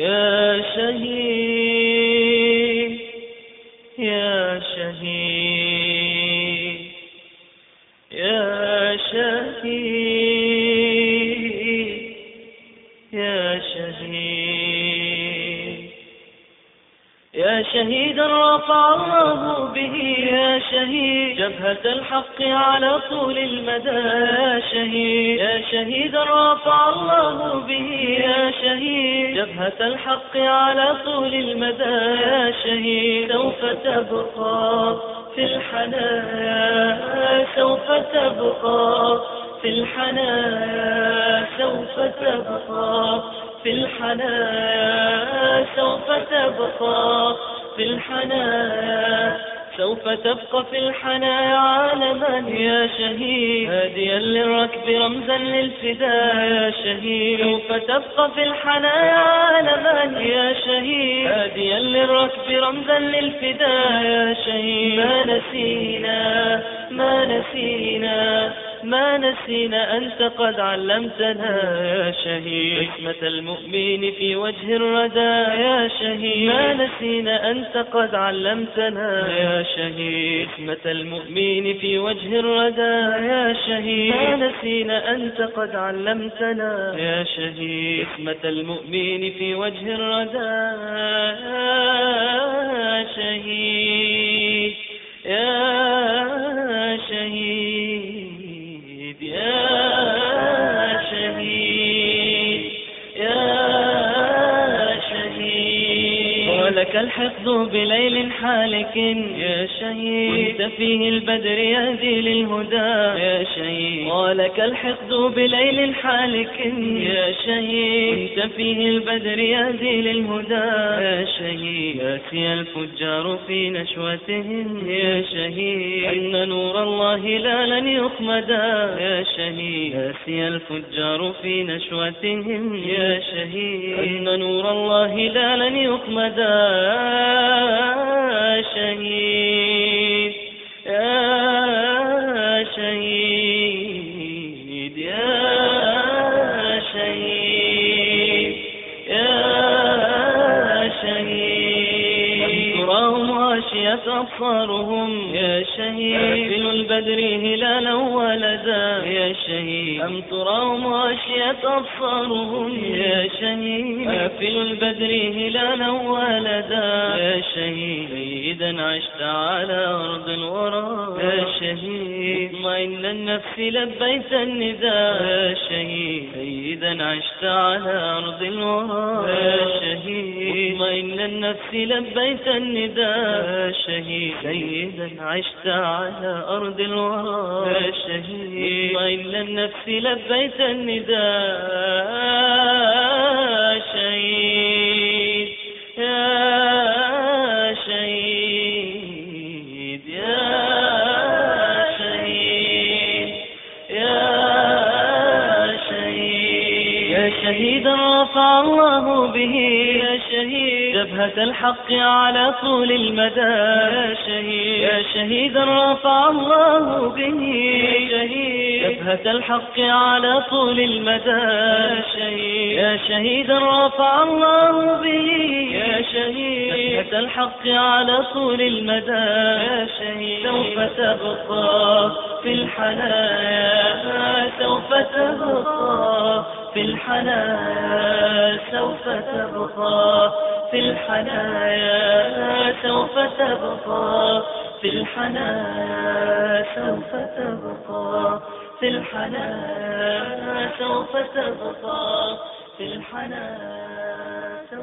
يا شهيد يا شهيد يا شهيد يا شهيد. يا شهيدا رفع الله به يا شهيد. جبهة الحق على طول المدى. يا شهيد يا شهيدا رفع الله به يا شهيد. جبهة الحق على طول المدى يا شهيد. سوف تبقى في الحنايا سوف تبقى في الحنايا سوف تبقى في الحنايا سوف تبقى في الحنايا. سوف تبقى في الحنايا عالما يا شهيد. هاديا للركب رمزا للفداء يا شهيد. سوف تبقى في الحنايا عالما يا شهيد. هاديا للركب رمزا للفداء يا شهيد. ما نسينا ما نسينا ما نسينا أنت قد علمتنا يا شهيد. حكمة المؤمن في وجه الردى يا شهيد. ما نسينا أنت قد علمتنا يا شهيد. حكمة المؤمن في وجه الردى يا شهيد. ما نسينا أنت قد علمتنا يا شهيد. حكمة المؤمن في وجه الردى يا شهيد. يا شهيد. ولك الحفظ بليل حالك. يا شهيد كنت فيه البدر يهدي للهدى. يا شهيد ولك الحفظ بليل حالك. يا شهيد كنت فيه البدر يهدي للهدى. يا شهيد ياتي الفجار في نشوتهم يا شهيد أن نور الله لا لن يخمدا يا شهيد ياتي الفجار في نشوتهم يا شهيد أن نور الله لا لن يخمدا شهيد. تراهم غاشية أبصارهم. يا شهيد. أكل البدر هلالا ولدا. يا شهيد. أم تراهم غاشية أبصارهم؟ يا شهيد. أكل البدر هلالا ولدا. يا شهيد. سيدا عشت على أرض الورى. يا شهيد. مطمئن النفس لبيت النداء. يا شهيد. سيدا عشت على أرض الورى. يا شهيد مطمئن النفس لبيت النداء. يا شهيد سيدا عشت على أرض الورى. يا شهيد. مطمئن النفس لبيت النداء. شهيدا رفع الله به يا شهيد. جبهة الحق على طول المدى يا شهيد. يا شهيدا رفع الله به يا شهيد. جبهة الحق على طول المدى يا شهيد. يا شهيدا رفع الله به يا شهيد. جبهة الحق على طول المدى يا شهيد. سوف تبقى في الحنايا سوف تبقى في الحنايا سوف تبقى. في الحنايا سوف تبقى. في الحنايا سوف تبقى. في الحنايا سوف تبقى. في الحنايا